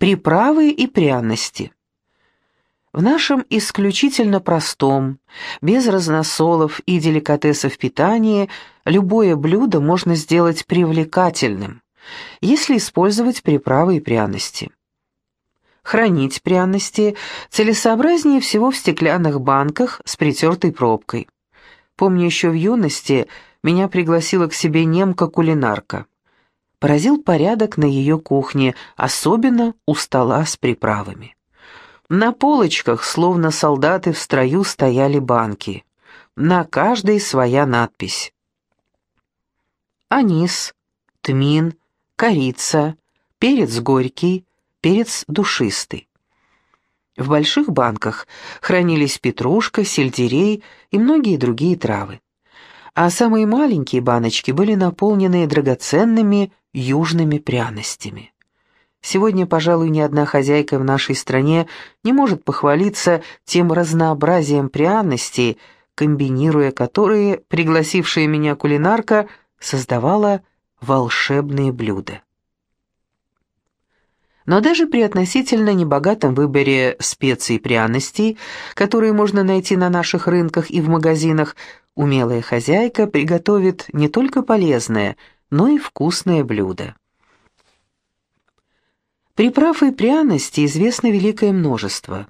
Приправы и пряности. В нашем исключительно простом, без разносолов и деликатесов питании, любое блюдо можно сделать привлекательным, если использовать приправы и пряности. Хранить пряности целесообразнее всего в стеклянных банках с притертой пробкой. Помню еще в юности меня пригласила к себе немка-кулинарка поразил порядок на ее кухне, особенно у стола с приправами. На полочках, словно солдаты в строю, стояли банки. На каждой своя надпись. Анис, тмин, корица, перец горький, перец душистый. В больших банках хранились петрушка, сельдерей и многие другие травы. А самые маленькие баночки были наполнены драгоценными южными пряностями. Сегодня, пожалуй, ни одна хозяйка в нашей стране не может похвалиться тем разнообразием пряностей, комбинируя которые пригласившая меня кулинарка создавала волшебные блюда. Но даже при относительно небогатом выборе специй и пряностей, которые можно найти на наших рынках и в магазинах, умелая хозяйка приготовит не только полезное – но и вкусное блюдо. Приправ и пряностей известно великое множество.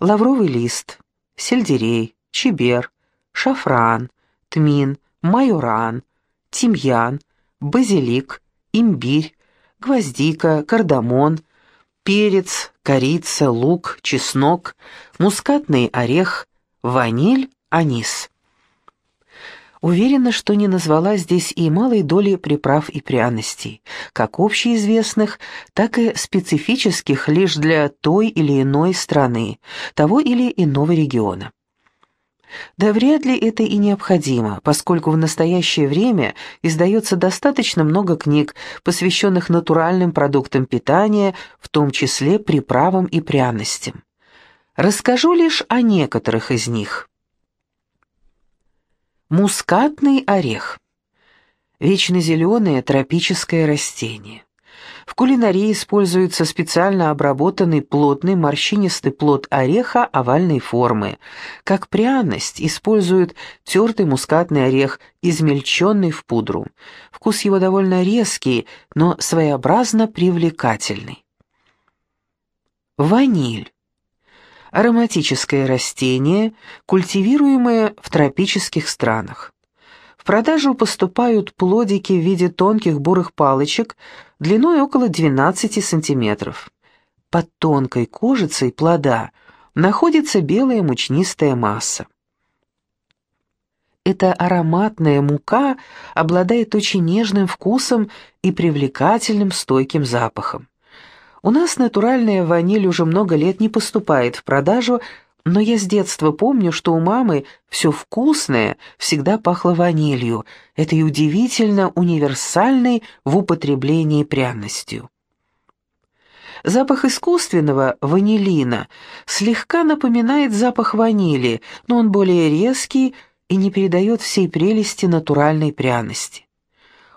Лавровый лист, сельдерей, чебер, шафран, тмин, майоран, тимьян, базилик, имбирь, гвоздика, кардамон, перец, корица, лук, чеснок, мускатный орех, ваниль, анис. Уверена, что не назвала здесь и малой доли приправ и пряностей, как общеизвестных, так и специфических лишь для той или иной страны, того или иного региона. Да вряд ли это и необходимо, поскольку в настоящее время издается достаточно много книг, посвященных натуральным продуктам питания, в том числе приправам и пряностям. Расскажу лишь о некоторых из них. Мускатный орех. Вечно зеленое тропическое растение. В кулинарии используется специально обработанный плотный морщинистый плод ореха овальной формы. Как пряность используют тертый мускатный орех, измельченный в пудру. Вкус его довольно резкий, но своеобразно привлекательный. Ваниль ароматическое растение, культивируемое в тропических странах. В продажу поступают плодики в виде тонких бурых палочек длиной около 12 сантиметров. Под тонкой кожицей плода находится белая мучнистая масса. Эта ароматная мука обладает очень нежным вкусом и привлекательным стойким запахом. У нас натуральная ваниль уже много лет не поступает в продажу, но я с детства помню, что у мамы все вкусное всегда пахло ванилью, этой удивительно универсальной в употреблении пряностью. Запах искусственного ванилина слегка напоминает запах ванили, но он более резкий и не передает всей прелести натуральной пряности.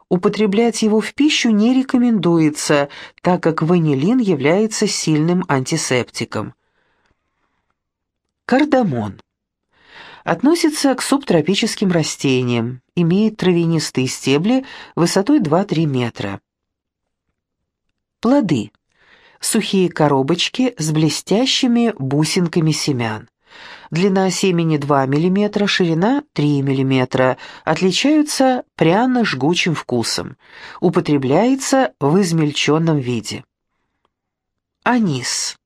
Употреблять его в пищу не рекомендуется, так как ванилин является сильным антисептиком. Кардамон. Относится к субтропическим растениям, имеет травянистые стебли высотой 2-3 метра. Плоды. Сухие коробочки с блестящими бусинками семян. Длина семени 2 мм, ширина 3 мм, отличаются пряно-жгучим вкусом. Употребляется в измельченном виде. Анис.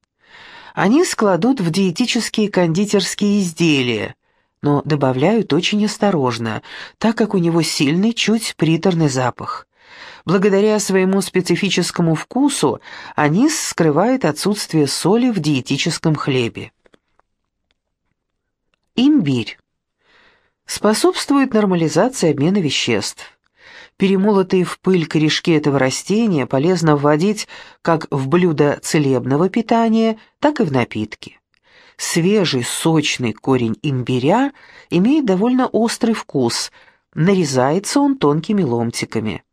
Анис кладут в диетические кондитерские изделия, но добавляют очень осторожно, так как у него сильный, чуть приторный запах. Благодаря своему специфическому вкусу анис скрывает отсутствие соли в диетическом хлебе. Имбирь. Способствует нормализации обмена веществ. Перемолотые в пыль корешки этого растения полезно вводить как в блюдо целебного питания, так и в напитки. Свежий сочный корень имбиря имеет довольно острый вкус, нарезается он тонкими ломтиками.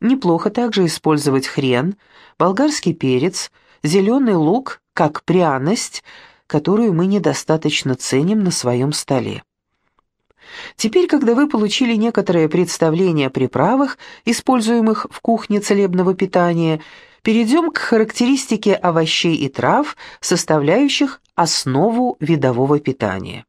Неплохо также использовать хрен, болгарский перец, зеленый лук как пряность, которую мы недостаточно ценим на своем столе. Теперь, когда вы получили некоторое представление о приправах, используемых в кухне целебного питания, перейдем к характеристике овощей и трав, составляющих основу видового питания.